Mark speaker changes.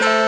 Speaker 1: يا